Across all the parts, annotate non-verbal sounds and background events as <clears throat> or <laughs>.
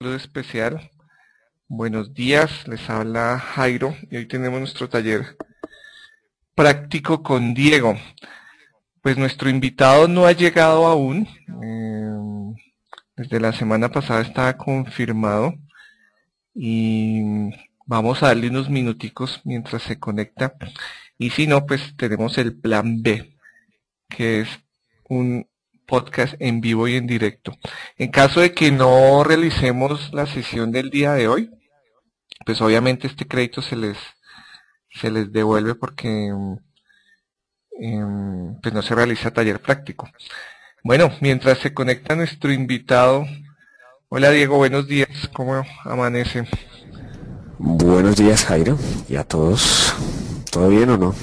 especial. Buenos días, les habla Jairo y hoy tenemos nuestro taller práctico con Diego. Pues nuestro invitado no ha llegado aún. Eh, desde la semana pasada estaba confirmado y vamos a darle unos minuticos mientras se conecta. Y si no, pues tenemos el plan B, que es un podcast en vivo y en directo. En caso de que no realicemos la sesión del día de hoy, pues obviamente este crédito se les se les devuelve porque em, pues no se realiza taller práctico. Bueno, mientras se conecta nuestro invitado, hola Diego, buenos días, ¿cómo amanece? Buenos días Jairo y a todos, ¿todo bien o no?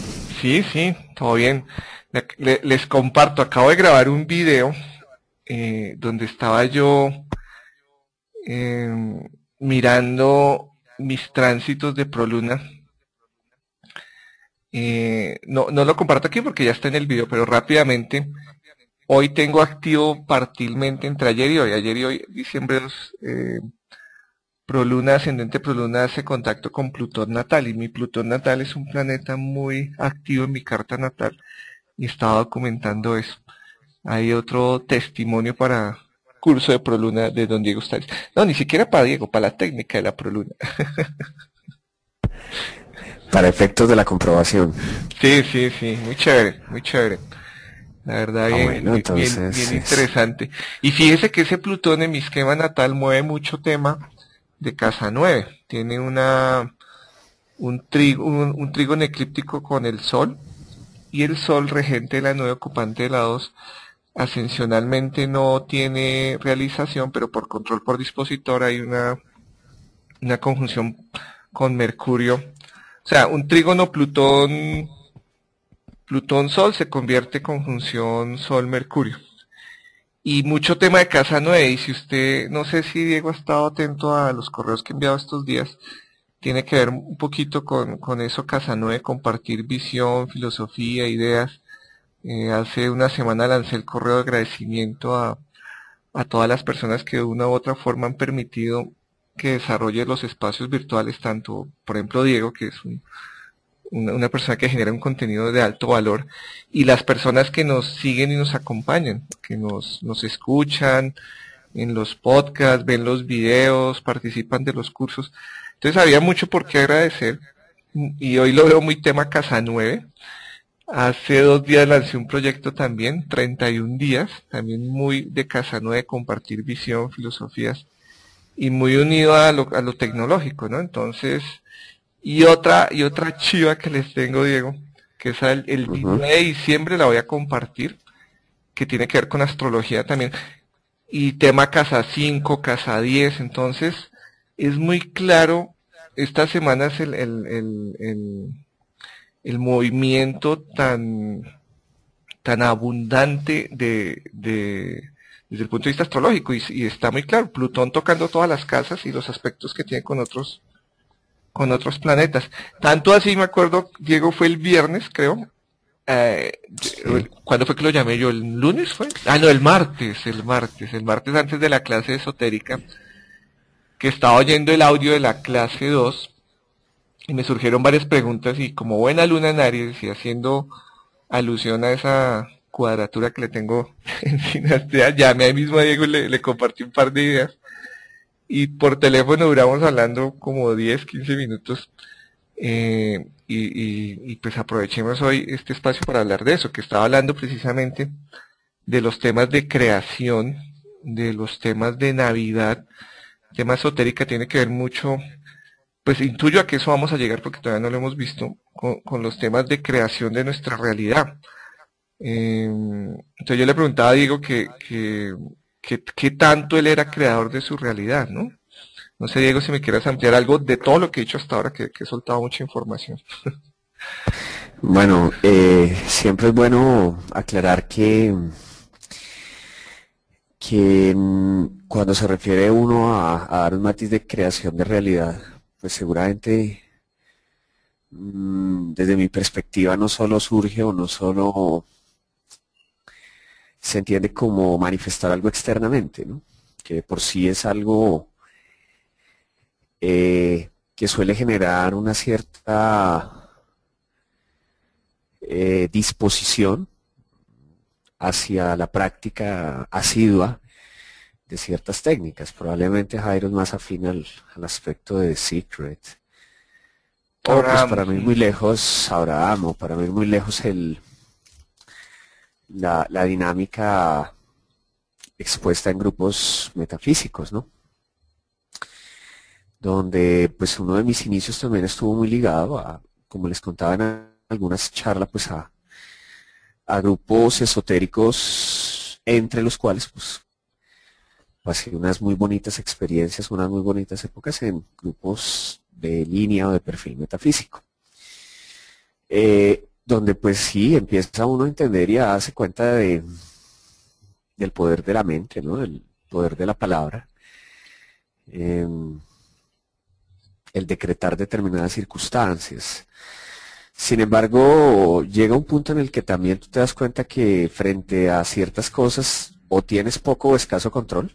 Sí, sí, todo bien les comparto, acabo de grabar un video eh, donde estaba yo em, mirando mis tránsitos de Proluna. Eh, no, no lo comparto aquí porque ya está en el video, pero rápidamente. Hoy tengo activo partilmente entre ayer y hoy. Ayer y hoy, diciembre 2, eh, Proluna, ascendente Proluna hace contacto con Plutón natal y mi Plutón natal es un planeta muy activo en mi carta natal y estaba documentando eso. Hay otro testimonio para curso de Proluna de don Diego Stales. No, ni siquiera para Diego, para la técnica de la Proluna. <laughs> para efectos de la comprobación. Sí, sí, sí, muy chévere, muy chévere. La verdad, ah, bien, bien, interesante. Y fíjese que ese Plutón en mi esquema natal mueve mucho tema de casa 9. Tiene una un trigo, un, un trígono eclíptico con el Sol y el Sol, regente de la nueva ocupante de la 2, ascensionalmente no tiene realización, pero por control por dispositor hay una, una conjunción con Mercurio. O sea, un trígono Plutón, Plutón-Sol se convierte en conjunción Sol-Mercurio. Y mucho tema de casa 9, y si usted, no sé si Diego ha estado atento a los correos que he enviado estos días, tiene que ver un poquito con, con eso Casanue, compartir visión, filosofía, ideas. Eh, hace una semana lancé el correo de agradecimiento a, a todas las personas que de una u otra forma han permitido que desarrolle los espacios virtuales, tanto, por ejemplo, Diego, que es una, una, persona que genera un contenido de alto valor, y las personas que nos siguen y nos acompañan, que nos, nos escuchan en los podcasts, ven los videos, participan de los cursos. Entonces había mucho por qué agradecer y hoy lo veo muy tema Casa 9. Hace dos días lancé un proyecto también, 31 días, también muy de Casa 9, compartir visión, filosofías y muy unido a lo, a lo tecnológico, ¿no? Entonces, y otra, y otra chiva que les tengo, Diego, que es el, el de diciembre la voy a compartir, que tiene que ver con astrología también, y tema casa 5, casa 10, entonces, es muy claro estas semanas el, el, el, el, movimiento tan, tan abundante de, de, desde el punto de vista astrológico y, y, está muy claro, Plutón tocando todas las casas y los aspectos que tiene con otros con otros planetas. Tanto así me acuerdo, Diego fue el viernes, creo. Eh, ¿Cuándo fue que lo llamé yo? ¿El lunes fue? Ah, no, el martes, el martes, el martes antes de la clase esotérica que estaba oyendo el audio de la clase 2 y me surgieron varias preguntas y como buena luna en Aries y haciendo alusión a esa cuadratura que le tengo <laughs> en sinastrea, llamé ahí mismo a Diego y le, compartí un par de ideas y por teléfono duramos hablando como 10, 15 minutos eh, y, y, y pues aprovechemos hoy este espacio para hablar de eso, que estaba hablando precisamente de los temas de creación, de los temas de Navidad, tema esotérica tiene que ver mucho, pues intuyo a que eso vamos a llegar porque todavía no lo hemos visto, con, los temas de creación de nuestra realidad. Em, entonces yo le preguntaba a Diego que, que, tanto él era creador de su realidad, ¿no? No sé, Diego, si me quieres ampliar algo de todo lo que he dicho hasta ahora, que, he soltado mucha información. <laughs> Bueno, eh, siempre es bueno aclarar que que cuando se refiere uno a, dar un matiz de creación de realidad, pues seguramente mm, desde mi perspectiva no solo surge o no solo se entiende como manifestar algo externamente, ¿no? que por sí es algo eh, que suele generar una cierta eh, disposición hacia la práctica asidua de ciertas técnicas. Probablemente Jairo es más afín al, aspecto de Secret. O pues para mí muy lejos Abraham, o para mí muy lejos el, la, la dinámica expuesta en grupos metafísicos, ¿no? Donde pues uno de mis inicios también estuvo muy ligado a, como les contaba en algunas charlas, pues a, a grupos esotéricos entre los cuales pues pasé unas muy bonitas experiencias, unas muy bonitas épocas en grupos de línea o de perfil metafísico. Eh, donde pues sí, empieza uno a entender y a darse cuenta de, del poder de la mente, ¿no? del poder de la palabra, em, el decretar determinadas circunstancias. Sin embargo, llega un punto en el que también tú te das cuenta que frente a ciertas cosas o tienes poco o escaso control.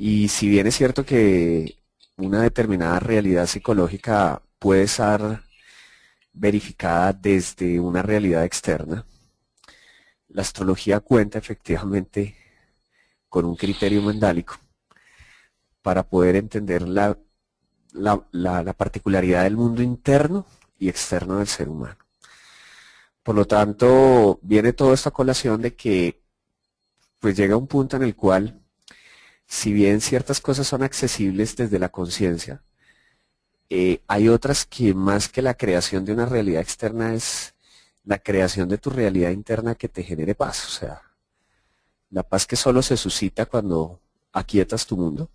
Y si bien es cierto que una determinada realidad psicológica puede estar verificada desde una realidad externa, la astrología cuenta efectivamente con un criterio mendálico para poder entender la, la particularidad del mundo interno y externo del ser humano. Por lo tanto, viene toda esta colación de que pues llega un punto en el cual, si bien ciertas cosas son accesibles desde la conciencia, eh, hay otras que más que la creación de una realidad externa es la creación de tu realidad interna que te genere paz. O sea, la paz que solo se suscita cuando aquietas tu mundo,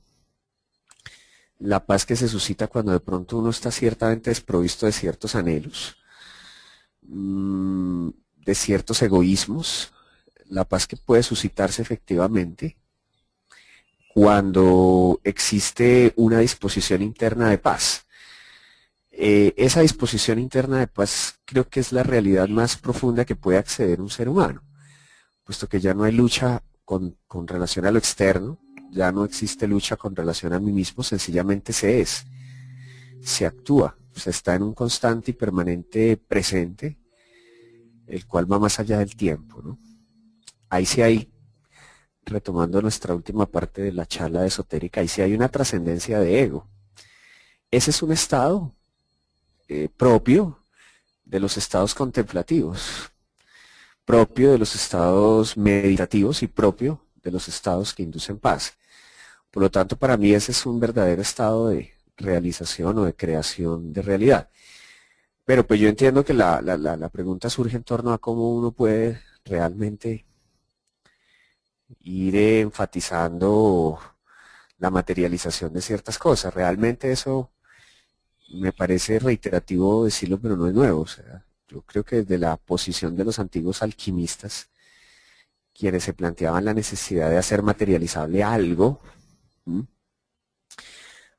la paz que se suscita cuando de pronto uno está ciertamente desprovisto de ciertos anhelos, mm, de ciertos egoísmos, la paz que puede suscitarse efectivamente cuando existe una disposición interna de paz. Eh, esa disposición interna de paz creo que es la realidad más profunda que puede acceder un ser humano, puesto que ya no hay lucha con, con relación a lo externo, ya no existe lucha con relación a mí mismo, sencillamente se es, se actúa, se está en un constante y permanente presente, el cual va más allá del tiempo. Ahí sí hay, retomando nuestra última parte de la charla esotérica, ahí sí hay una trascendencia de ego. Ese es un estado eh, propio de los estados contemplativos, propio de los estados meditativos y propio de los estados que inducen paz. Por lo tanto, para mí ese es un verdadero estado de realización o de creación de realidad. Pero pues yo entiendo que la, pregunta surge en torno a cómo uno puede realmente ir enfatizando la materialización de ciertas cosas. Realmente eso me parece reiterativo decirlo, pero no es nuevo. Yo creo que desde la posición de los antiguos alquimistas, quienes se planteaban la necesidad de hacer materializable algo,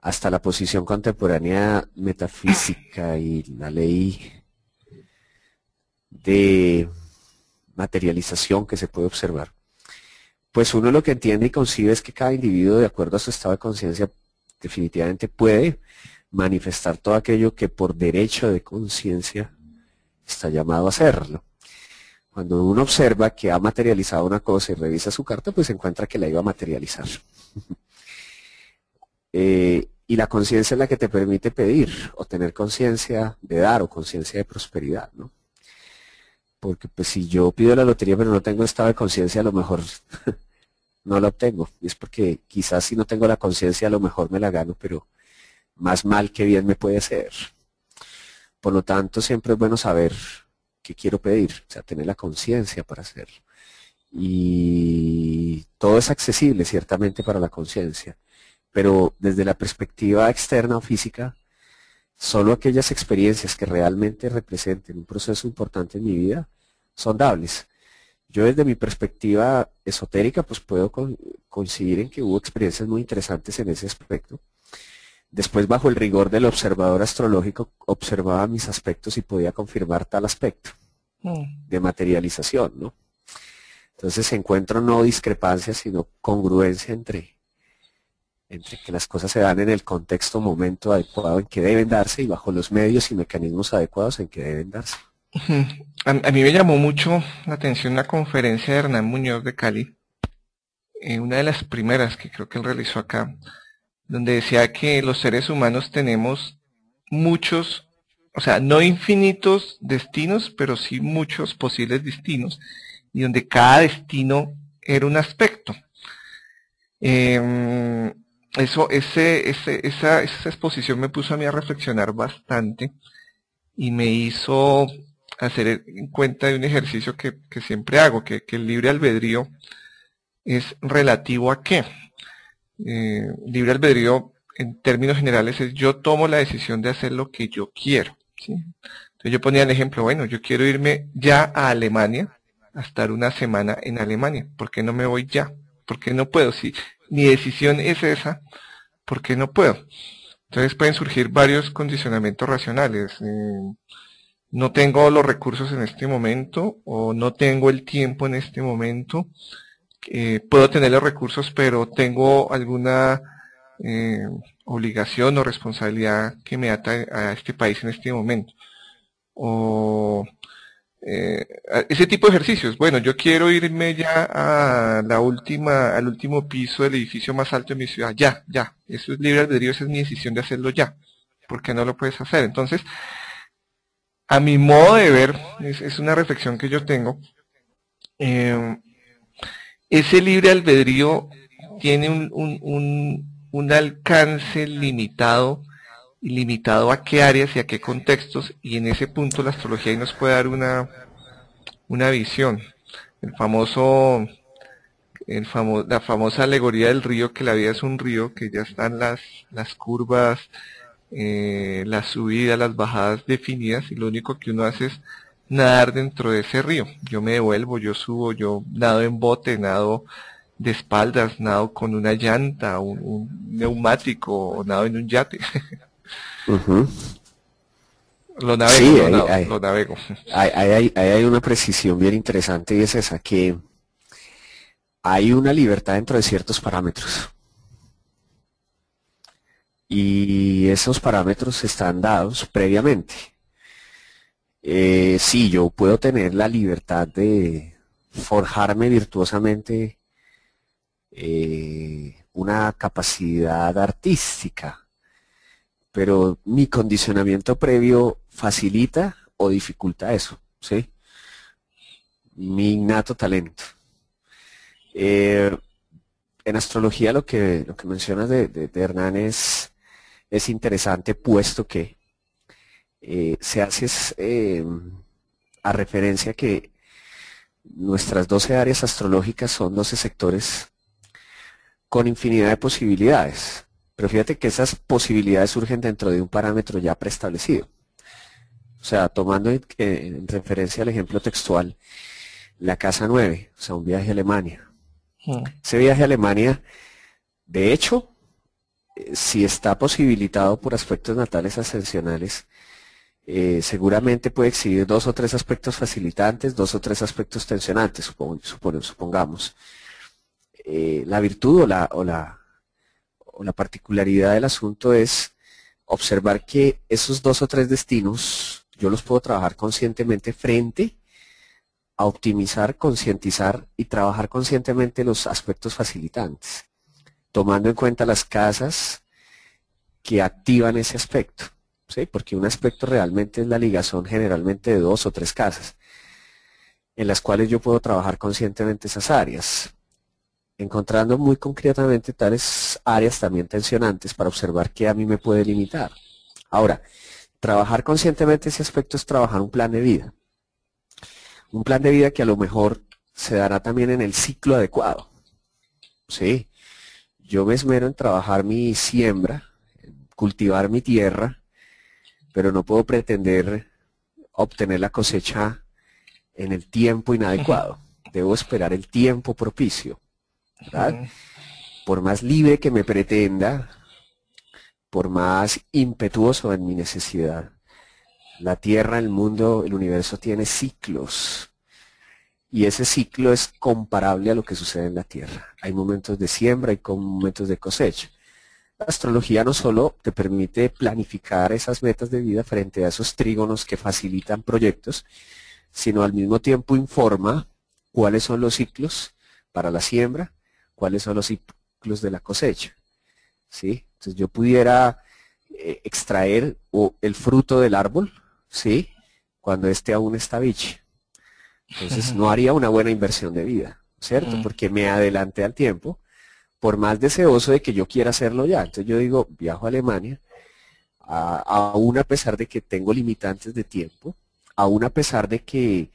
hasta la posición contemporánea metafísica y la ley de materialización que se puede observar, pues uno lo que entiende y concibe es que cada individuo, de acuerdo a su estado de conciencia, definitivamente puede manifestar todo aquello que por derecho de conciencia está llamado a hacerlo. Cuando uno observa que ha materializado una cosa y revisa su carta, pues encuentra que la iba a materializar. <laughs> Eh, y la conciencia es la que te permite pedir o tener conciencia de dar o conciencia de prosperidad, ¿no? Porque pues si yo pido la lotería pero no tengo estado de conciencia, a lo mejor <laughs> no la obtengo. Es porque quizás si no tengo la conciencia, a lo mejor me la gano, pero más mal que bien me puede hacer. Por lo tanto, siempre es bueno saber qué quiero pedir, o sea, tener la conciencia para hacerlo. Y todo es accesible ciertamente para la conciencia pero desde la perspectiva externa o física, solo aquellas experiencias que realmente representen un proceso importante en mi vida son dables. Yo desde mi perspectiva esotérica, pues puedo coincidir en que hubo experiencias muy interesantes en ese aspecto. Después, bajo el rigor del observador astrológico, observaba mis aspectos y podía confirmar tal aspecto mm. de materialización, ¿no? Entonces encuentro no discrepancia, sino congruencia entre entre que las cosas se dan en el contexto, momento adecuado en que deben darse y bajo los medios y mecanismos adecuados en que deben darse. A, mí me llamó mucho la atención la conferencia de Hernán Muñoz de Cali, eh, una de las primeras que creo que él realizó acá, donde decía que los seres humanos tenemos muchos, o sea, no infinitos destinos, pero sí muchos posibles destinos, y donde cada destino era un aspecto. Eh, eso, ese, ese, esa, esa exposición me puso a mí a reflexionar bastante y me hizo hacer en cuenta de un ejercicio que, que siempre hago, que, que, el libre albedrío es relativo a qué. Eh, libre albedrío en términos generales es yo tomo la decisión de hacer lo que yo quiero. Entonces yo ponía el ejemplo, bueno, yo quiero irme ya a Alemania, a estar una semana en Alemania. ¿Por qué no me voy ya? ¿Por qué no puedo? Si mi decisión es esa, ¿por qué no puedo? Entonces pueden surgir varios condicionamientos racionales. Eh, no tengo los recursos en este momento o no tengo el tiempo en este momento. Eh, puedo tener los recursos, pero tengo alguna eh, obligación o responsabilidad que me ata a este país en este momento. O eh, ese tipo de ejercicios. Bueno, yo quiero irme ya a la última, al último piso del edificio más alto de mi ciudad. Ya, ya. Eso es libre albedrío, esa es mi decisión de hacerlo ya. porque no lo puedes hacer? Entonces, a mi modo de ver, es, una reflexión que yo tengo, eh, ese libre albedrío tiene un, alcance limitado limitado a qué áreas y a qué contextos, y en ese punto la astrología ahí nos puede dar una, una visión. El famoso, el la famosa alegoría del río, que la vida es un río, que ya están las, las curvas, eh, las subidas, las bajadas definidas, y lo único que uno hace es nadar dentro de ese río. Yo me devuelvo, yo subo, yo nado en bote, nado de espaldas, nado con una llanta, un, un neumático, o nado en un yate. <laughs> Lo navego, Hay, hay, una precisión bien interesante y es esa, que hay una libertad dentro de ciertos parámetros. Y esos parámetros están dados previamente. Eh, sí, yo puedo tener la libertad de forjarme virtuosamente eh, una capacidad artística pero mi condicionamiento previo facilita o dificulta eso, ¿sí? Mi innato talento. Eh, en astrología lo que, lo que mencionas de, Hernán es, interesante puesto que eh, se hace eh, a referencia que nuestras 12 áreas astrológicas son 12 sectores con infinidad de posibilidades. Pero fíjate que esas posibilidades surgen dentro de un parámetro ya preestablecido. O sea, tomando en, referencia al ejemplo textual, la casa 9, o sea, un viaje a Alemania. Mm. Ese viaje a Alemania, de hecho, eh, si está posibilitado por aspectos natales ascensionales, eh, seguramente puede exhibir dos o tres aspectos facilitantes, dos o tres aspectos tensionantes, supongamos. Eh, la virtud o la, o la, o la particularidad del asunto es observar que esos dos o tres destinos yo los puedo trabajar conscientemente frente a optimizar, concientizar y trabajar conscientemente los aspectos facilitantes, tomando en cuenta las casas que activan ese aspecto, ¿sí? porque un aspecto realmente es la ligazón generalmente de dos o tres casas, en las cuales yo puedo trabajar conscientemente esas áreas encontrando muy concretamente tales áreas también tensionantes para observar qué a mí me puede limitar. Ahora, trabajar conscientemente ese aspecto es trabajar un plan de vida. Un plan de vida que a lo mejor se dará también en el ciclo adecuado. Sí, yo me esmero en trabajar mi siembra, en cultivar mi tierra, pero no puedo pretender obtener la cosecha en el tiempo inadecuado. Debo esperar el tiempo propicio. Por más libre que me pretenda, por más impetuoso en mi necesidad, la Tierra, el mundo, el universo tiene ciclos. Y ese ciclo es comparable a lo que sucede en la Tierra. Hay momentos de siembra y momentos de cosecha. la astrología no solo te permite planificar esas metas de vida frente a esos trígonos que facilitan proyectos, sino al mismo tiempo informa cuáles son los ciclos para la siembra, cuáles son los ciclos de la cosecha. ¿sí? Entonces yo pudiera eh, extraer el fruto del árbol, ¿sí? cuando éste aún está biche. Entonces no haría una buena inversión de vida, ¿cierto? Mm. Porque me adelanté al tiempo por más deseoso de que yo quiera hacerlo ya. Entonces yo digo, viajo a Alemania, aún a pesar de que tengo limitantes de tiempo, aún a pesar de que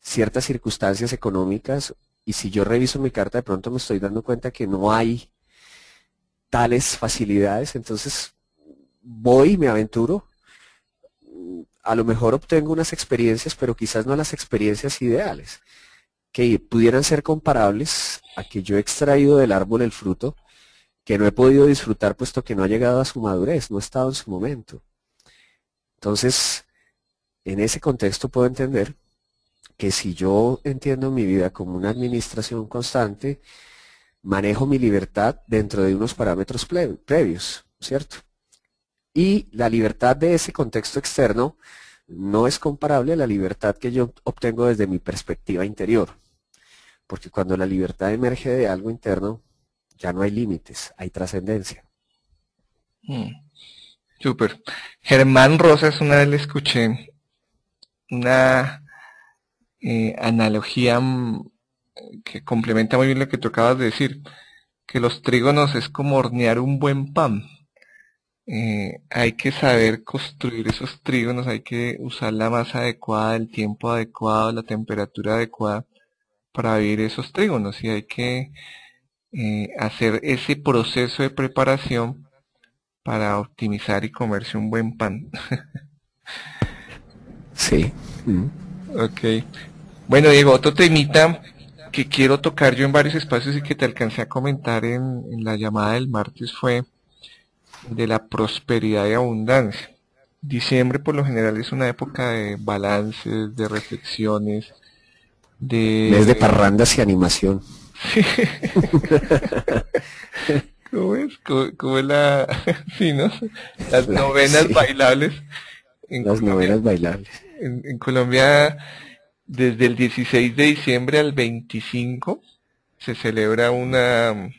ciertas circunstancias económicas, y si yo reviso mi carta de pronto me estoy dando cuenta que no hay tales facilidades, entonces voy, me aventuro, a lo mejor obtengo unas experiencias, pero quizás no las experiencias ideales que pudieran ser comparables a que yo he extraído del árbol el fruto que no he podido disfrutar puesto que no ha llegado a su madurez, no ha estado en su momento. Entonces, en ese contexto puedo entender que si yo entiendo mi vida como una administración constante, manejo mi libertad dentro de unos parámetros previos, ¿cierto? Y la libertad de ese contexto externo no es comparable a la libertad que yo obtengo desde mi perspectiva interior. Porque cuando la libertad emerge de algo interno, ya no hay límites, hay trascendencia. Mm. Súper. Germán Rosas, una vez le escuché una eh, analogía mm, que complementa muy bien lo que tú acabas de decir, que los trígonos es como hornear un buen pan. Eh, hay que saber construir esos trígonos, hay que usar la masa adecuada, el tiempo adecuado, la temperatura adecuada para vivir esos trígonos y hay que eh, hacer ese proceso de preparación para optimizar y comerse un buen pan. <laughs> sí. Ok. Bueno, Diego, otro temita que quiero tocar yo en varios espacios y que te alcancé a comentar en, en la llamada del martes fue de la prosperidad y abundancia. Diciembre por lo general es una época de balances, de reflexiones, de... Mes de parrandas y animación. <laughs> ¿Cómo es? ¿Cómo, es la... <laughs> sí, ¿no? Las novenas bailables. Las novenas bailables. En, Colombia, desde el 16 de diciembre al 25, se celebra una...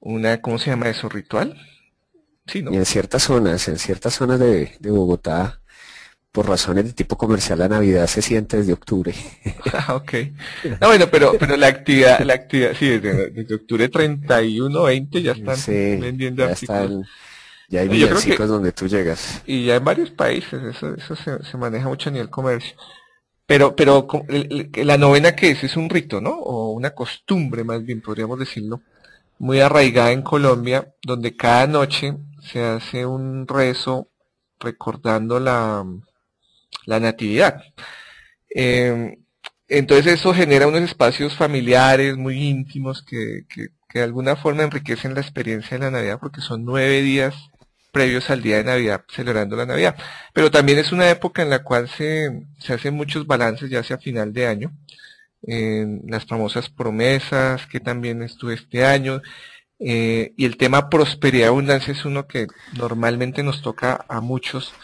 una ¿Cómo se llama eso? ¿Ritual? Sí, ¿no? Y en ciertas zonas, en ciertas zonas de, de Bogotá, por razones de tipo comercial la Navidad se siente desde octubre. <laughs> Ah, ok. No, bueno, pero, pero la actividad, la actividad, sí, desde, octubre 31, 20 ya están vendiendo ya artículos. ya hay villancicos donde tú llegas. Y ya en varios países, eso, eso se, maneja mucho a nivel comercio. Pero, pero la novena que es, es un rito, ¿no? O una costumbre, más bien, podríamos decirlo, muy arraigada en Colombia, donde cada noche se hace un rezo recordando la, la natividad. Em, entonces eso genera unos espacios familiares muy íntimos que, que, de alguna forma enriquecen la experiencia de la Navidad porque son nueve días previos al día de Navidad celebrando la Navidad. Pero también es una época en la cual se, se hacen muchos balances ya hacia final de año. En las famosas promesas que también estuve este año. Eh, y el tema prosperidad y abundancia es uno que normalmente nos toca a muchos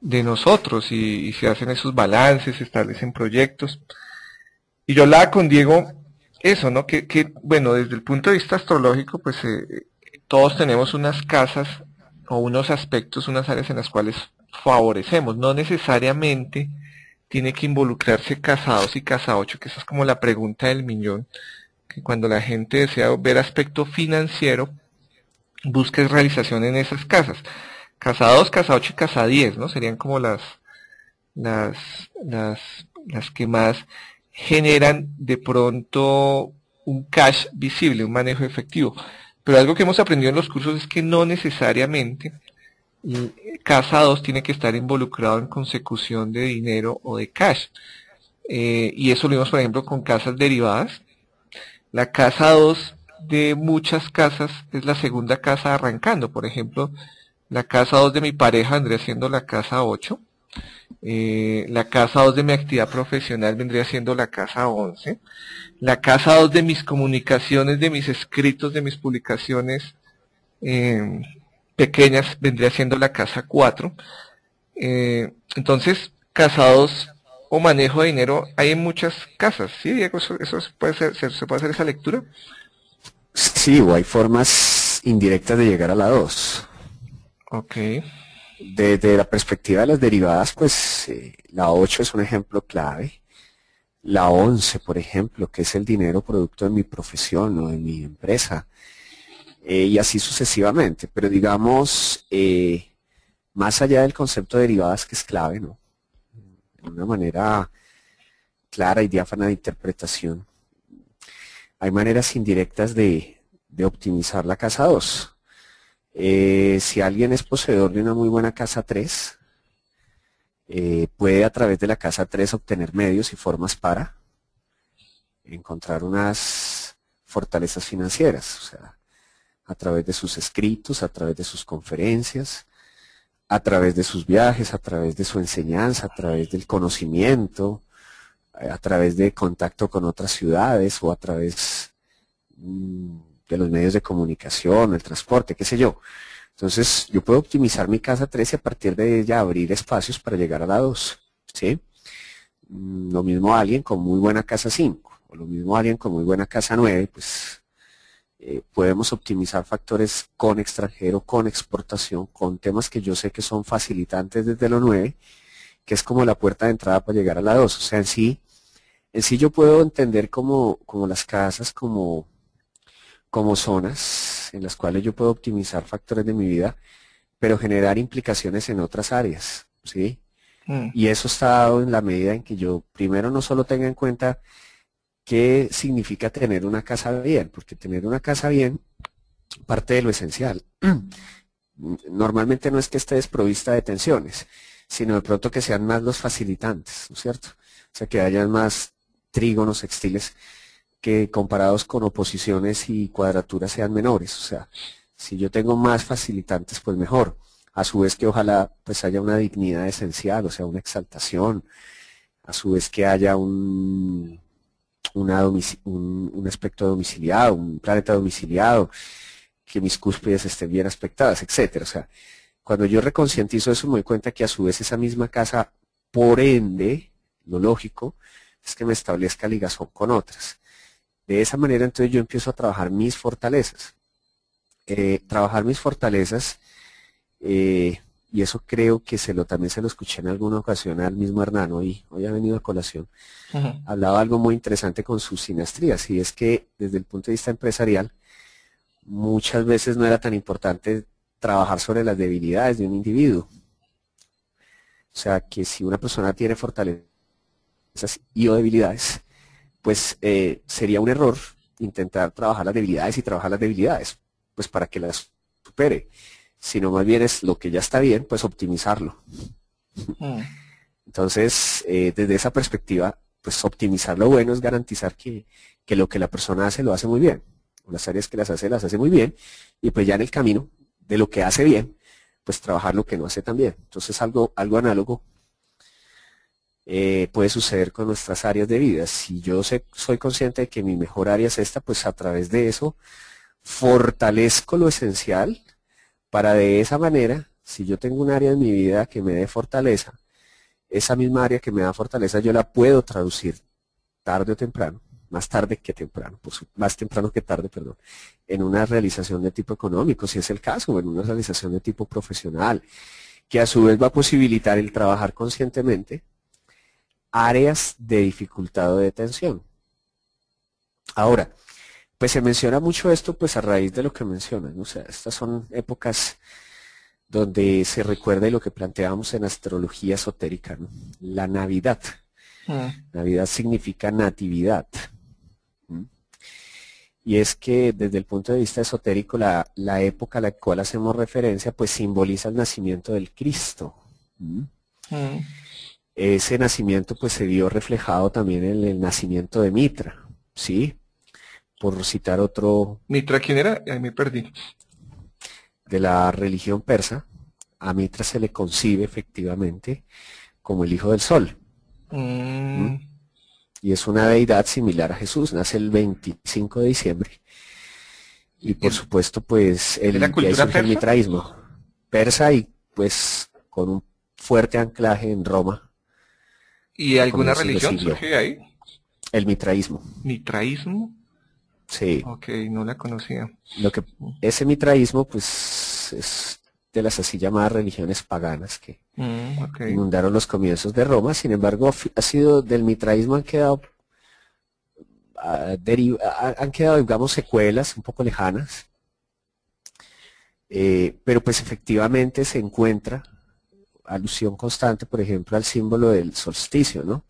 de nosotros y, se hacen esos balances, se establecen proyectos. Y yo hablaba con Diego eso, ¿no? Que, que bueno, desde el punto de vista astrológico, pues eh, todos tenemos unas casas o unos aspectos, unas áreas en las cuales favorecemos. No necesariamente tiene que involucrarse casados y casa ocho, que esa es como la pregunta del millón, que cuando la gente desea ver aspecto financiero, busca realización en esas casas. Casa 2, casa 8 y casa 10, ¿no? Serían como las, las, las, las que más generan de pronto un cash visible, un manejo efectivo. Pero algo que hemos aprendido en los cursos es que no necesariamente casa 2 tiene que estar involucrado en consecución de dinero o de cash. Eh, y eso lo vimos, por ejemplo, con casas derivadas. La casa 2 de muchas casas es la segunda casa arrancando. Por ejemplo, la casa 2 de mi pareja vendría siendo la casa 8. Eh, la casa 2 de mi actividad profesional vendría siendo la casa 11. La casa 2 de mis comunicaciones, de mis escritos, de mis publicaciones, eh, pequeñas vendría siendo la casa 4. Eh, entonces, casados o manejo de dinero hay en muchas casas, ¿sí, Diego? ¿Eso, se, puede hacer, se, puede hacer esa lectura? Sí, o hay formas indirectas de llegar a la 2. Ok. Desde la perspectiva de las derivadas, pues eh, la 8 es un ejemplo clave. La 11, por ejemplo, que es el dinero producto de mi profesión o de mi empresa. Eh, y así sucesivamente. Pero digamos, eh, más allá del concepto de derivadas, que es clave, ¿no? De una manera clara y diáfana de interpretación. Hay maneras indirectas de, de optimizar la casa 2. Eh, si alguien es poseedor de una muy buena casa 3, eh, puede a través de la casa 3 obtener medios y formas para encontrar unas fortalezas financieras, o sea, a través de sus escritos, a través de sus conferencias, a través de sus viajes, a través de su enseñanza, a través del conocimiento, eh, a través de contacto con otras ciudades o a través mm, de los medios de comunicación, el transporte, qué sé yo. Entonces, yo puedo optimizar mi casa 3 y a partir de ella abrir espacios para llegar a la 2. ¿sí? Mm, lo mismo alguien con muy buena casa 5, o lo mismo alguien con muy buena casa 9, pues eh, podemos optimizar factores con extranjero, con exportación, con temas que yo sé que son facilitantes desde lo 9, que es como la puerta de entrada para llegar a la 2. O sea, en sí, en sí yo puedo entender como, como las casas como como zonas en las cuales yo puedo optimizar factores de mi vida, pero generar implicaciones en otras áreas, ¿sí? Mm. Y eso está dado en la medida en que yo primero no solo tenga en cuenta qué significa tener una casa bien, porque tener una casa bien parte de lo esencial. <clears throat> Normalmente no es que esté desprovista de tensiones, sino de pronto que sean más los facilitantes, ¿no es cierto? O sea, que hayan más trígonos, sextiles que comparados con oposiciones y cuadraturas sean menores. O sea, si yo tengo más facilitantes, pues mejor. A su vez que ojalá pues haya una dignidad esencial, o sea, una exaltación. A su vez que haya un, una un, aspecto domiciliado, un planeta domiciliado, que mis cúspides estén bien aspectadas, etcétera. O sea, cuando yo reconcientizo eso me doy cuenta que a su vez esa misma casa, por ende, lo lógico, es que me establezca ligazón con otras. De esa manera entonces yo empiezo a trabajar mis fortalezas. Eh, trabajar mis fortalezas, eh, y eso creo que se lo también se lo escuché en alguna ocasión al mismo Hernán, hoy, hoy ha venido a colación, hablaba algo muy interesante con sus sinastrías, y es que desde el punto de vista empresarial, muchas veces no era tan importante trabajar sobre las debilidades de un individuo. O sea, que si una persona tiene fortalezas y o debilidades, pues eh, sería un error intentar trabajar las debilidades y trabajar las debilidades, pues para que las supere, sino más bien es lo que ya está bien, pues optimizarlo. Mm. Entonces, eh, desde esa perspectiva, pues optimizar lo bueno es garantizar que, que, lo que la persona hace lo hace muy bien. Las áreas que las hace las hace muy bien y pues ya en el camino de lo que hace bien, pues trabajar lo que no hace tan bien. Entonces algo, algo análogo eh, puede suceder con nuestras áreas de vida. Si yo soy consciente de que mi mejor área es esta, pues a través de eso fortalezco lo esencial para de esa manera, si yo tengo un área en mi vida que me dé fortaleza, esa misma área que me da fortaleza yo la puedo traducir tarde o temprano, más tarde que temprano, más temprano que tarde, perdón, en una realización de tipo económico, si es el caso, en una realización de tipo profesional, que a su vez va a posibilitar el trabajar conscientemente áreas de dificultad o de tensión. Ahora, pues se menciona mucho esto pues a raíz de lo que mencionan, o sea, estas son épocas donde se recuerda lo que planteábamos en astrología esotérica, la Navidad. Mm. Navidad significa natividad. Y es que desde el punto de vista esotérico, la, época a la cual hacemos referencia, pues simboliza el nacimiento del Cristo ese nacimiento pues se vio reflejado también en el nacimiento de Mitra, ¿sí? Por citar otro... ¿Mitra quién era? Ahí me perdí. De la religión persa, a Mitra se le concibe efectivamente como el hijo del sol. Mm. ¿Mm? Y es una deidad similar a Jesús, nace el 25 de diciembre. Y por supuesto, pues el, ¿La cultura el mitraísmo. Persa y pues con un fuerte anclaje en Roma. ¿Y alguna religión surge ahí? El mitraísmo. ¿Mitraísmo? Sí. Ok, no la conocía. Lo que, ese mitraísmo, pues, es de las así llamadas religiones paganas que mm, inundaron los comienzos de Roma. Sin embargo, ha sido del mitraísmo han quedado han quedado, digamos, secuelas un poco lejanas, eh, pero pues efectivamente se encuentra alusión constante, por ejemplo, al símbolo del solsticio, ¿no?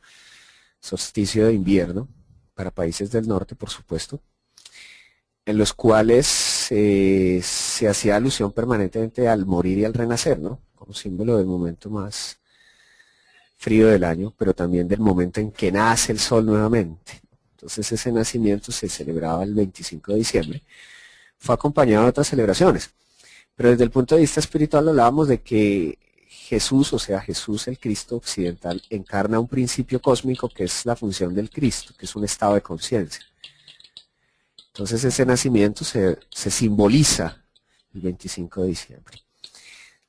Solsticio de invierno, para países del norte, por supuesto, en los cuales eh, se hacía alusión permanentemente al morir y al renacer, ¿no? Como símbolo del momento más frío del año, pero también del momento en que nace el sol nuevamente. Entonces ese nacimiento se celebraba el 25 de diciembre. Fue acompañado de otras celebraciones. Pero desde el punto de vista espiritual hablábamos de que Jesús, o sea, Jesús el Cristo occidental, encarna un principio cósmico que es la función del Cristo, que es un estado de conciencia. Entonces ese nacimiento se, simboliza el 25 de diciembre.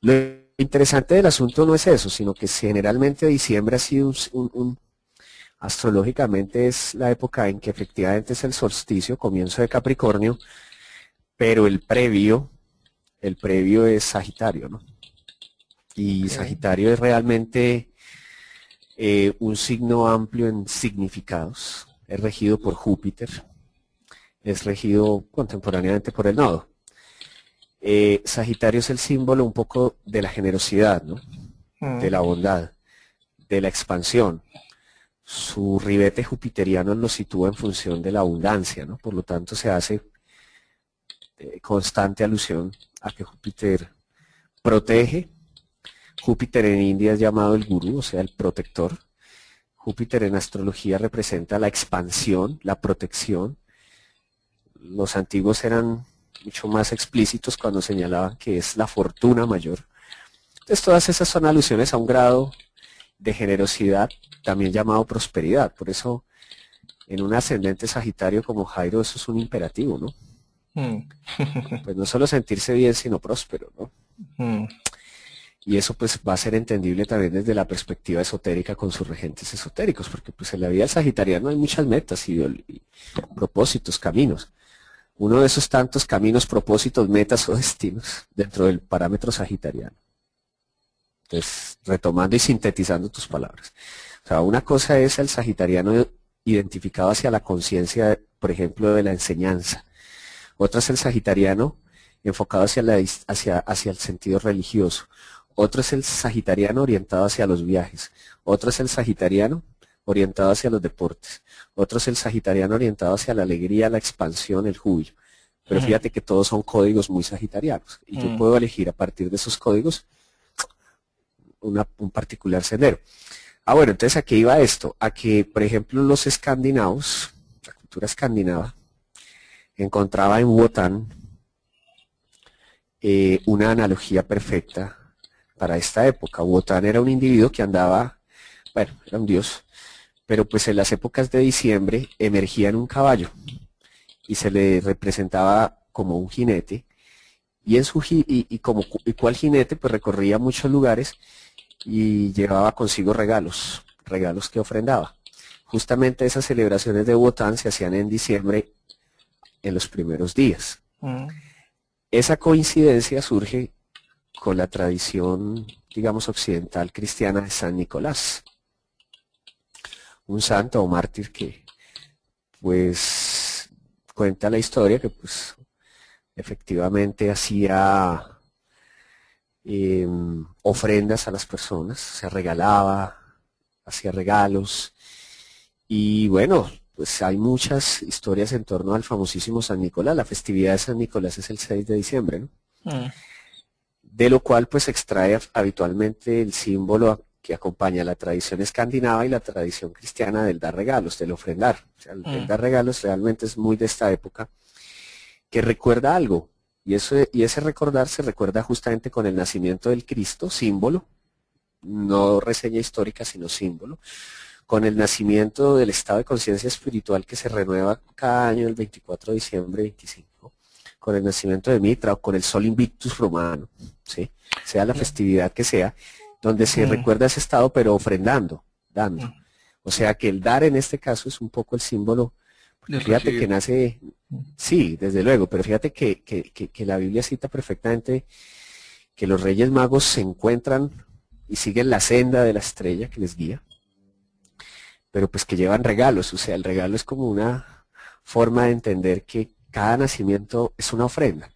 Lo interesante del asunto no es eso, sino que generalmente diciembre ha sido un astrológicamente es la época en que efectivamente es el solsticio, comienzo de Capricornio, pero el previo, el previo es Sagitario, ¿no? Y Sagitario es realmente eh, un signo amplio en significados, es regido por Júpiter, es regido contemporáneamente por el nodo. Eh, Sagitario es el símbolo un poco de la generosidad, ¿no? De la bondad, de la expansión, su ribete jupiteriano lo sitúa en función de la abundancia, ¿no? Por lo tanto, se hace eh, constante alusión a que Júpiter protege. Júpiter en India es llamado el gurú, o sea, el protector. Júpiter en astrología representa la expansión, la protección. Los antiguos eran mucho más explícitos cuando señalaban que es la fortuna mayor. Entonces todas esas son alusiones a un grado de generosidad, también llamado prosperidad. Por eso, en un ascendente sagitario como Jairo, eso es un imperativo, ¿no? Mm. <laughs> pues no solo sentirse bien, sino próspero, ¿no? Mm. Y eso pues va a ser entendible también desde la perspectiva esotérica con sus regentes esotéricos, porque pues en la vida del sagitariano hay muchas metas y, y propósitos, caminos. Uno de esos tantos caminos, propósitos, metas o destinos dentro del parámetro sagitariano. Entonces, retomando y sintetizando tus palabras. O sea, una cosa es el sagitariano identificado hacia la conciencia, por ejemplo, de la enseñanza. Otra es el sagitariano enfocado hacia, el sentido religioso. Otro es el sagitariano orientado hacia los viajes. Otro es el sagitariano orientado hacia los deportes. Otro es el sagitariano orientado hacia la alegría, la expansión, el júbilo. Pero fíjate que todos son códigos muy sagitarianos. Y yo puedo elegir a partir de esos códigos un particular sendero. Ah, bueno, entonces aquí iba esto, a que, por ejemplo, los escandinavos, la cultura escandinava, encontraba en Wotan eh, una analogía perfecta para esta época. Wotan era un individuo que andaba, bueno, era un dios, pero pues en las épocas de diciembre emergía en un caballo y se le representaba como un jinete y en su y, y como y cual jinete pues recorría muchos lugares y llevaba consigo regalos, regalos que ofrendaba. Justamente esas celebraciones de Botán se hacían en diciembre en los primeros días. Mm. Esa coincidencia surge con la tradición, digamos, occidental cristiana de San Nicolás, un santo o mártir que, pues, cuenta la historia que, pues, efectivamente hacía Em, ofrendas a las personas, se regalaba, hacía regalos. Y bueno, pues hay muchas historias en torno al famosísimo San Nicolás. La festividad de San Nicolás es el 6 de diciembre, ¿no? Mm. De lo cual pues extrae habitualmente el símbolo que acompaña la tradición escandinava y la tradición cristiana del dar regalos, del ofrendar. O sea, el mm. dar regalos realmente es muy de esta época, que recuerda algo, y, eso, y ese recordar se recuerda justamente con el nacimiento del Cristo, símbolo, no reseña histórica, sino símbolo, con el nacimiento del estado de conciencia espiritual que se renueva cada año el 24 de diciembre 25, con el nacimiento de Mitra o con el Sol Invictus romano, ¿sí? sea la festividad que sea, donde se mm. recuerda ese estado pero ofrendando, dando. Mm. O sea que el dar en este caso es un poco el símbolo, fíjate que nace, mm. sí, desde luego, pero fíjate que, que la Biblia cita perfectamente que los reyes magos se encuentran y siguen la senda de la estrella que les guía, pero pues que llevan regalos, o sea, el regalo es como una forma de entender que cada nacimiento es una ofrenda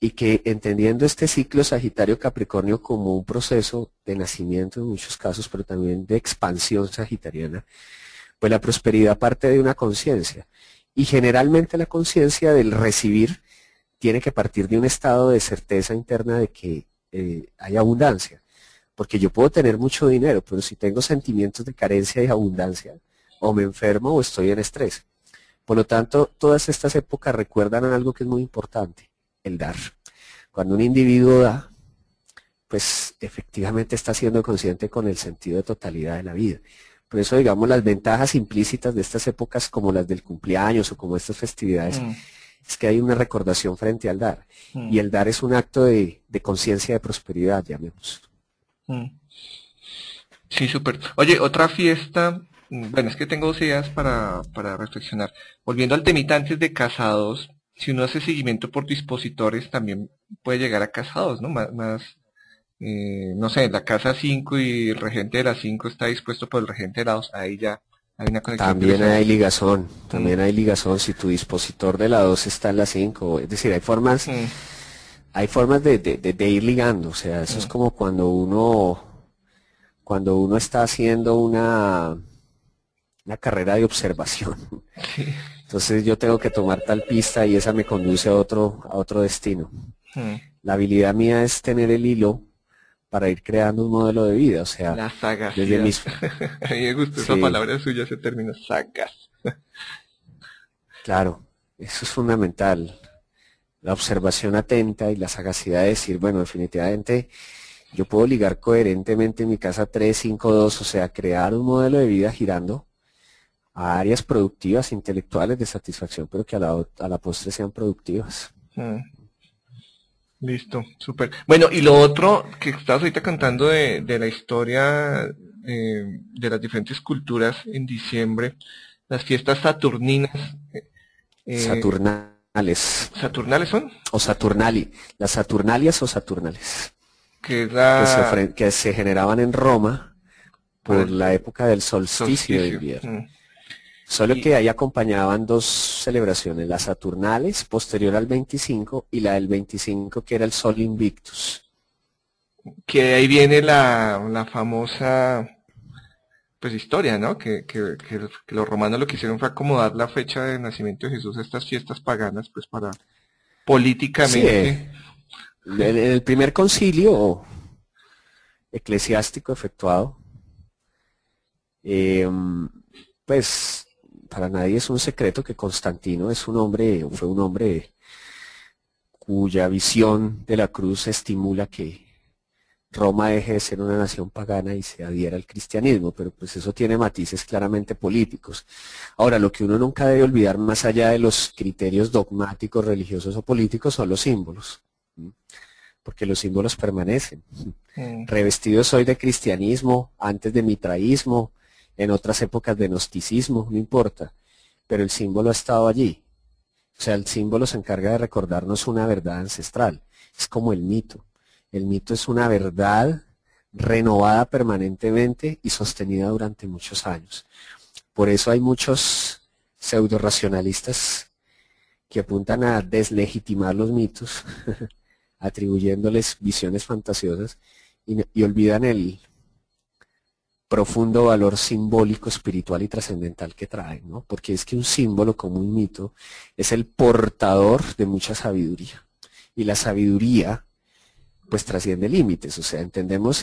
y que entendiendo este ciclo Sagitario Capricornio como un proceso de nacimiento en muchos casos, pero también de expansión sagitariana, pues la prosperidad parte de una conciencia. Y generalmente la conciencia del recibir tiene que partir de un estado de certeza interna de que eh, hay abundancia. Porque yo puedo tener mucho dinero, pero si tengo sentimientos de carencia y abundancia, o me enfermo o estoy en estrés. Por lo tanto, todas estas épocas recuerdan algo que es muy importante, el dar. Cuando un individuo da, pues efectivamente está siendo consciente con el sentido de totalidad de la vida. Por eso, digamos, las ventajas implícitas de estas épocas como las del cumpleaños o como estas festividades, mm. es que hay una recordación frente al dar. Mm. Y el dar es un acto de, conciencia de prosperidad, llamemos. Mm. Sí, súper. Oye, otra fiesta, bueno, es que tengo dos ideas para, para reflexionar. Volviendo al temita antes de casados, si uno hace seguimiento por dispositores, también puede llegar a casa 2, ¿no? Más, más eh, no sé, la casa 5 y el regente de la 5 está dispuesto por el regente de la 2, ahí ya hay una conexión. También hay ligazón, también mm. hay ligazón si tu dispositor de la 2 está en la 5, es decir, hay formas, mm. hay formas de, de, ir ligando, o sea, eso es mm. como cuando uno, cuando uno está haciendo una, una carrera de observación. Entonces yo tengo que tomar tal pista y esa me conduce a otro, a otro destino. Hmm. La habilidad mía es tener el hilo para ir creando un modelo de vida, o sea, la. Desde mismo. <laughs> a mí me gusta esa palabra suya, ese término, sagas. claro, eso es fundamental. La observación atenta y la sagacidad de decir, bueno, definitivamente yo puedo ligar coherentemente en mi casa 3, 5, 2, o sea, crear un modelo de vida girando a áreas productivas, intelectuales de satisfacción, pero que a la, a la postre sean productivas. Mm. Listo, súper. Bueno, y lo otro que estabas ahorita contando de, la historia eh, de las diferentes culturas en diciembre, las fiestas saturninas. Eh, Saturnales. ¿Saturnales son? O Saturnali. Las Saturnalias o Saturnales. Que, que, se, generaban en Roma por la época del solsticio, de invierno. Mm. Solo que ahí acompañaban dos celebraciones, las Saturnales, posterior al 25, y la del 25, que era el Sol Invictus. Que ahí viene la, famosa pues historia, ¿no? Que, los romanos lo que hicieron fue acomodar la fecha de nacimiento de Jesús a estas fiestas paganas, pues para políticamente. en el primer concilio eclesiástico efectuado, eh, pues para nadie es un secreto que Constantino es un hombre, fue un hombre cuya visión de la cruz estimula que Roma deje de ser una nación pagana y se adhiera al cristianismo, pero pues eso tiene matices claramente políticos. Ahora, lo que uno nunca debe olvidar más allá de los criterios dogmáticos, religiosos o políticos son los símbolos, porque los símbolos permanecen. Mm. Revestido soy de cristianismo, antes de mitraísmo, en otras épocas de gnosticismo, no importa, pero el símbolo ha estado allí. O sea, el símbolo se encarga de recordarnos una verdad ancestral. Es como el mito. El mito es una verdad renovada permanentemente y sostenida durante muchos años. Por eso hay muchos pseudo racionalistas que apuntan a deslegitimar los mitos, <laughs> atribuyéndoles visiones fantasiosas y olvidan el, profundo valor simbólico, espiritual y trascendental que trae, ¿no? Porque es que un símbolo como un mito es el portador de mucha sabiduría. Y la sabiduría, pues trasciende límites. O sea, entendemos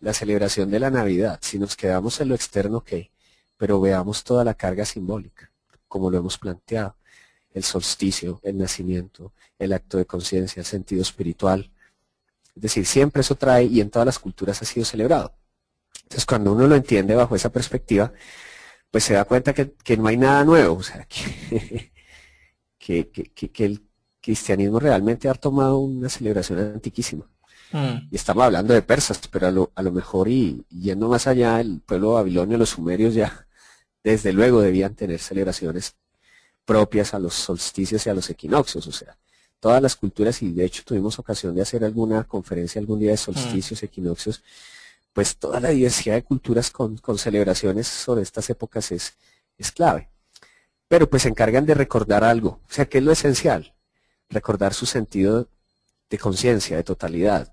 la celebración de la Navidad. Si nos quedamos en lo externo, ¿qué? Pero veamos toda la carga simbólica, como lo hemos planteado. El solsticio, el nacimiento, el acto de conciencia, el sentido espiritual. Es decir, siempre eso trae y en todas las culturas ha sido celebrado. Entonces, cuando uno lo entiende bajo esa perspectiva, pues se da cuenta que, no hay nada nuevo, o sea, <laughs> que, que, cristianismo realmente ha tomado una celebración antiquísima. Mm. Y estamos hablando de persas, pero a lo, a lo mejor y, yendo más allá, el pueblo babilonio, los sumerios ya, desde luego debían tener celebraciones propias a los solsticios y a los equinoccios, o sea, todas las culturas, y de hecho tuvimos ocasión de hacer alguna conferencia algún día de solsticios, equinoccios, pues toda la diversidad de culturas con, con celebraciones sobre estas épocas es, es clave. Pero pues se encargan de recordar algo, o sea, ¿qué es lo esencial? Recordar su sentido de conciencia, de totalidad.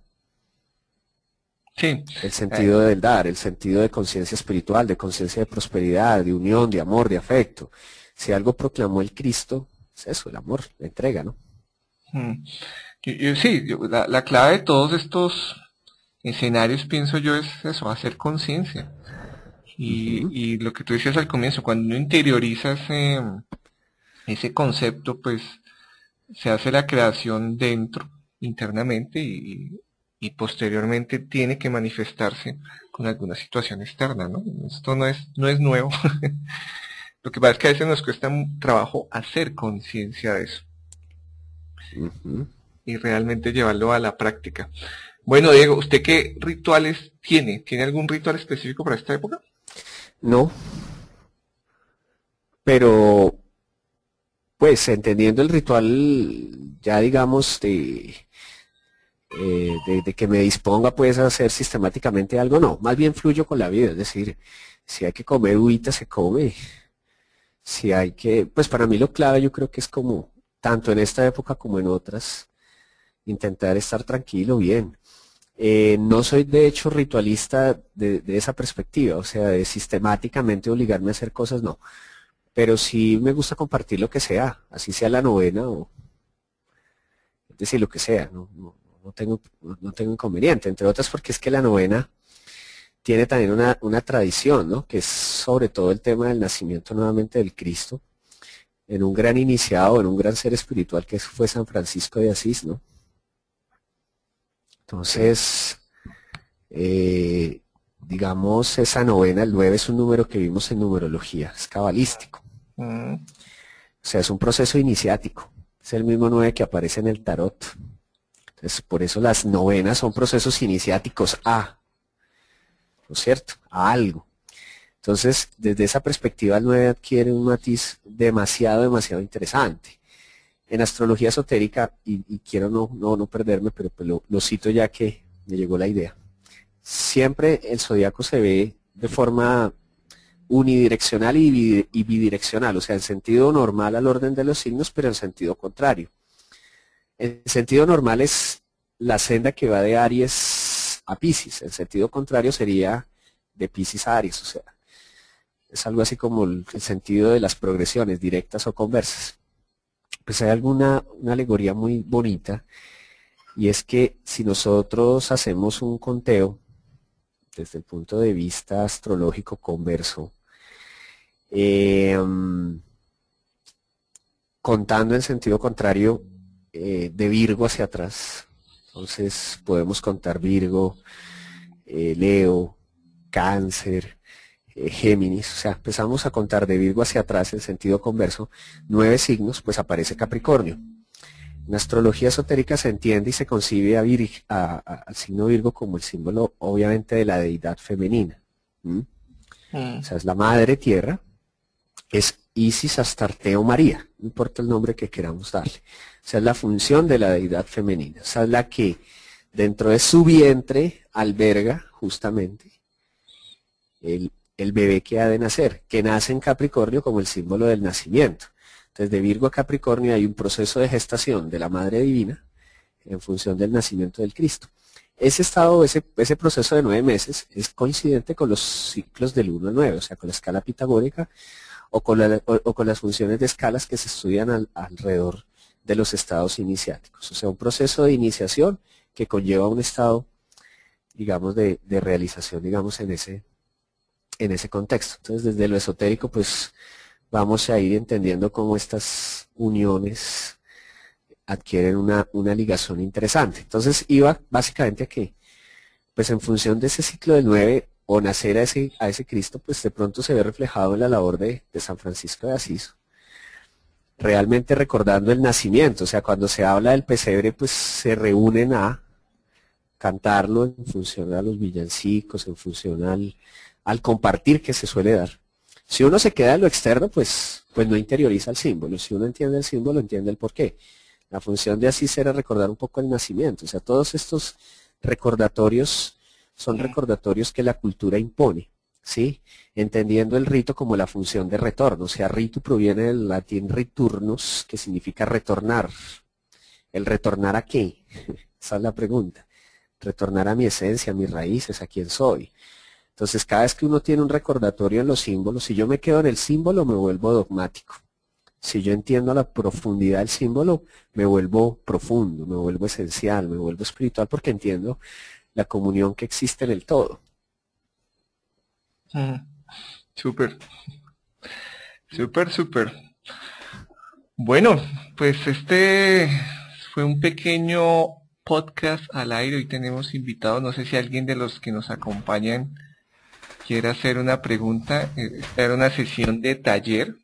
Sí. El sentido del dar, el sentido de conciencia espiritual, de conciencia de prosperidad, de unión, de amor, de afecto. Si algo proclamó el Cristo, es eso, el amor, la entrega, ¿no? Mm. sí, la, clave de todos estos escenarios, pienso yo, es eso, hacer conciencia. Y, lo que tú decías al comienzo, cuando uno interioriza ese, ese concepto, pues se hace la creación dentro, internamente, y, y posteriormente tiene que manifestarse con alguna situación externa, ¿no? Esto no es, no es nuevo. <laughs> Lo que pasa es que a veces nos cuesta un trabajo hacer conciencia de eso. Y realmente llevarlo a la práctica. Bueno, Diego, ¿usted qué rituales tiene? ¿Tiene algún ritual específico para esta época? No. Pero, pues, entendiendo el ritual, ya digamos, de, eh, de, que me disponga pues a hacer sistemáticamente algo, no, más bien fluyo con la vida, es decir, si hay que comer uvita se come, si hay que, pues para mí lo clave yo creo que es como, tanto en esta época como en otras, intentar estar tranquilo, bien. Eh, no soy de hecho ritualista de, esa perspectiva, o sea, de sistemáticamente obligarme a hacer cosas, no. Pero sí me gusta compartir lo que sea, así sea la novena o, es decir, lo que sea, no, tengo, no tengo inconveniente, entre otras porque es que la novena tiene también una, una tradición, ¿no? que es sobre todo el tema del nacimiento nuevamente del Cristo, en un gran iniciado, en un gran ser espiritual que fue San Francisco de Asís, ¿no? Entonces, eh, digamos, esa novena, el 9 es un número que vimos en numerología, es cabalístico. Mm. O sea, es un proceso iniciático. Es el mismo 9 que aparece en el tarot por eso las novenas son procesos iniciáticos a, ¿no es cierto? A algo. Entonces, desde esa perspectiva, el 9 adquiere un matiz demasiado, demasiado interesante. En astrología esotérica, y, quiero no, perderme, pero pues lo, cito ya que me llegó la idea. Siempre el zodiaco se ve de forma unidireccional y, bidireccional, o sea, en sentido normal al orden de los signos, pero en sentido contrario. En sentido normal es la senda que va de Aries a Pisces. En sentido contrario sería de Pisces a Aries. O sea, es algo así como el, sentido de las progresiones directas o conversas. Pues hay alguna una alegoría muy bonita y es que si nosotros hacemos un conteo desde el punto de vista astrológico converso, eh, contando en sentido contrario, eh, de Virgo hacia atrás. Entonces podemos contar Virgo, eh, Leo, Cáncer, eh, Géminis, o sea, empezamos a contar de Virgo hacia atrás en sentido converso, nueve signos, pues aparece Capricornio. En astrología esotérica se entiende y se concibe a al signo Virgo como el símbolo, obviamente, de la deidad femenina. Mm. O sea, es la madre tierra, es Isis, Astarteo, María, no importa el nombre que queramos darle. Esa es la función de la deidad femenina. Esa es la que dentro de su vientre alberga justamente el, bebé que ha de nacer, que nace en Capricornio como el símbolo del nacimiento. Entonces de Virgo a Capricornio hay un proceso de gestación de la Madre Divina en función del nacimiento del Cristo. Ese estado, ese, ese proceso de nueve meses es coincidente con los ciclos del 1 al 9, o sea, con la escala pitagórica o con, las funciones de escalas que se estudian alrededor de los estados iniciáticos. O sea, un proceso de iniciación que conlleva un estado, digamos, de, realización, digamos, en ese, en ese contexto. Entonces, desde lo esotérico, pues vamos a ir entendiendo cómo estas uniones adquieren una, una ligación interesante. Entonces, iba básicamente a que, pues en función de ese ciclo del 9, o nacer a ese, a ese Cristo, pues de pronto se ve reflejado en la labor de, de San Francisco de Asís, realmente recordando el nacimiento. O sea, cuando se habla del pesebre, pues se reúnen a cantarlo en función a los villancicos, en función al, compartir que se suele dar. Si uno se queda en lo externo, pues, pues no interioriza el símbolo. Si uno entiende el símbolo, entiende el porqué. La función de así será recordar un poco el nacimiento. O sea, todos estos recordatorios son recordatorios que la cultura impone. ¿sí? Entendiendo el rito como la función de retorno. O sea, rito proviene del latín returnus, que significa retornar. ¿El retornar a qué? <laughs> Esa es la pregunta. Retornar a mi esencia, a mis raíces, a quién soy. Entonces, cada vez que uno tiene un recordatorio en los símbolos, si yo me quedo en el símbolo, me vuelvo dogmático. Si yo entiendo la profundidad del símbolo, me vuelvo profundo, me vuelvo esencial, me vuelvo espiritual, porque entiendo la comunión que existe en el todo. Súper. Súper, súper. Bueno, pues este fue un pequeño podcast al aire. Hoy tenemos invitados. No sé si alguien de los que nos acompañan quiere hacer una pregunta. Esta era una sesión de taller,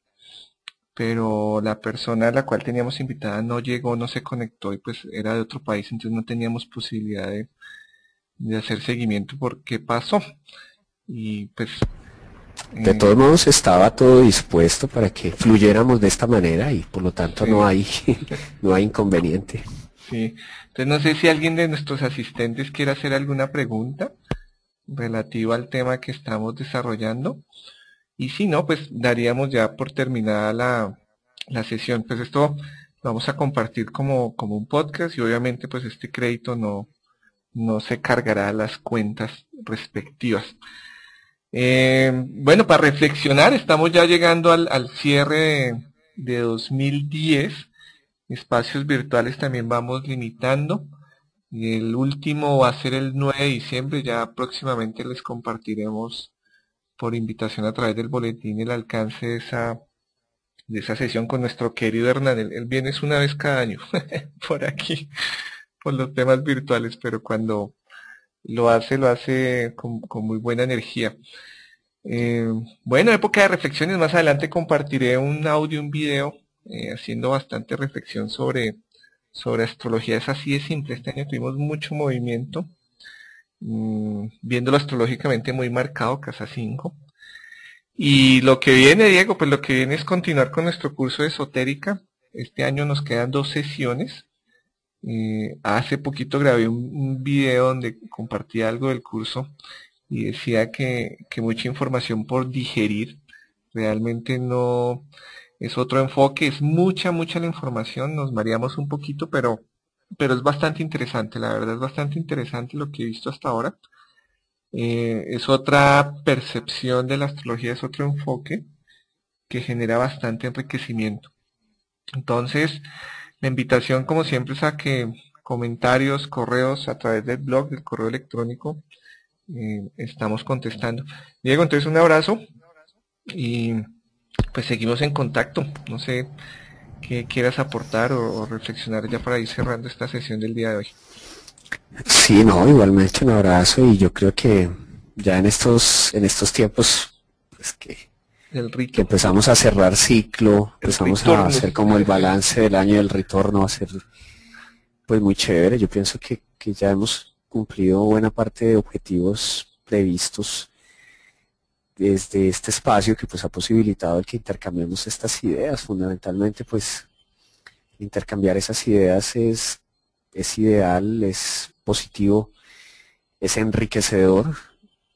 pero la persona a la cual teníamos invitada no llegó, no se conectó y pues era de otro país, entonces no teníamos posibilidad de, de hacer seguimiento por qué pasó. Y pues... De todos modos estaba todo dispuesto para que fluyéramos de esta manera y por lo tanto no hay <laughs> no hay inconveniente. Sí. Entonces no sé si alguien de nuestros asistentes quiere hacer alguna pregunta relativa al tema que estamos desarrollando. Y si no, pues daríamos ya por terminada la, la sesión. Pues esto vamos a compartir como, como un podcast y obviamente pues este crédito no, no se cargará las cuentas respectivas. Eh, bueno, para reflexionar, estamos ya llegando al, cierre de, 2010. Espacios virtuales también vamos limitando. El último va a ser el 9 de diciembre. Ya próximamente les compartiremos por invitación a través del boletín el alcance de esa, de esa sesión con nuestro querido Hernán. Él, viene una vez cada año <laughs> por aquí, por los temas virtuales, pero cuando lo hace, lo hace con, muy buena energía. Eh, bueno, época de reflexiones, más adelante compartiré un audio, un video, eh, haciendo bastante reflexión sobre, sobre astrología. Es así de simple, este año tuvimos mucho movimiento, mm, viéndolo astrológicamente muy marcado, casa 5. Y lo que viene, Diego, pues lo que viene es continuar con nuestro curso de esotérica. Este año nos quedan dos sesiones. Eh, hace poquito grabé un, video donde compartí algo del curso y decía que, mucha información por digerir realmente no es otro enfoque, es mucha, mucha la información, nos mareamos un poquito, pero, pero es bastante interesante, la verdad es bastante interesante lo que he visto hasta ahora. Eh, es otra percepción de la astrología, es otro enfoque que genera bastante enriquecimiento. Entonces, la invitación, como siempre, es a que comentarios, correos a través del blog, del correo electrónico, eh, estamos contestando. Diego, entonces un abrazo y pues seguimos en contacto. No sé qué quieras aportar o, reflexionar ya para ir cerrando esta sesión del día de hoy. Sí, no, igualmente un abrazo y yo creo que ya en estos en estos tiempos pues que que empezamos a cerrar ciclo, empezamos a hacer como el balance del año del retorno, a ser pues muy chévere. Yo pienso que, ya hemos cumplido buena parte de objetivos previstos desde este espacio que pues ha posibilitado el que intercambiemos estas ideas. Fundamentalmente pues intercambiar esas ideas es, es ideal, es positivo, es enriquecedor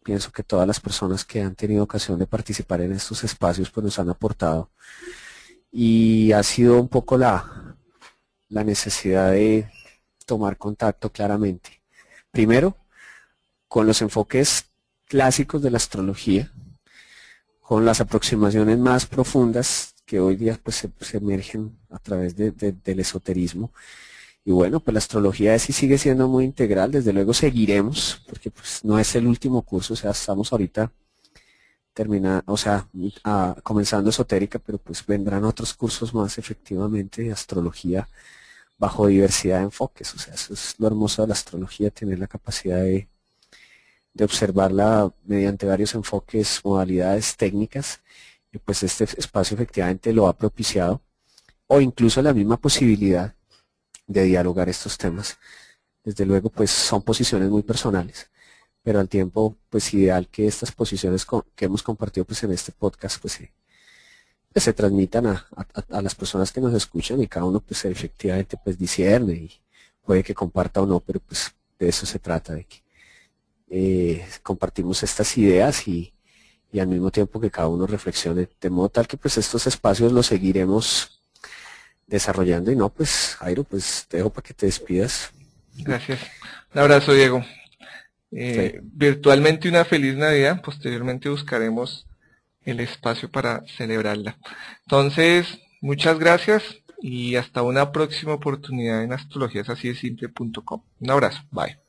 pienso que todas las personas que han tenido ocasión de participar en estos espacios pues nos han aportado y ha sido un poco la, la necesidad de tomar contacto claramente. Primero, con los enfoques clásicos de la astrología, con las aproximaciones más profundas que hoy día pues se, emergen a través del esoterismo. Y bueno, pues la astrología sí sigue siendo muy integral, desde luego seguiremos, porque pues no es el último curso, o sea, estamos ahorita terminando, o sea, comenzando esotérica, pero pues vendrán otros cursos más efectivamente de astrología bajo diversidad de enfoques, o sea, eso es lo hermoso de la astrología, tener la capacidad de, de observarla mediante varios enfoques, modalidades técnicas, y pues este espacio efectivamente lo ha propiciado o incluso la misma posibilidad de dialogar estos temas. Desde luego, pues son posiciones muy personales, pero al tiempo, pues ideal que estas posiciones que hemos compartido pues en este podcast, pues, pues se transmitan a, las personas que nos escuchan y cada uno pues efectivamente pues discierne y puede que comparta o no, pero pues de eso se trata, de que eh, compartimos estas ideas y, y al mismo tiempo que cada uno reflexione, de modo tal que pues estos espacios los seguiremos desarrollando y no, pues Jairo, pues te dejo para que te despidas. Gracias. Un abrazo, Diego. Eh, virtualmente una feliz Navidad, posteriormente buscaremos el espacio para celebrarla. Entonces, muchas gracias y hasta una próxima oportunidad en astrologiasasiesimple.com. Un abrazo, bye.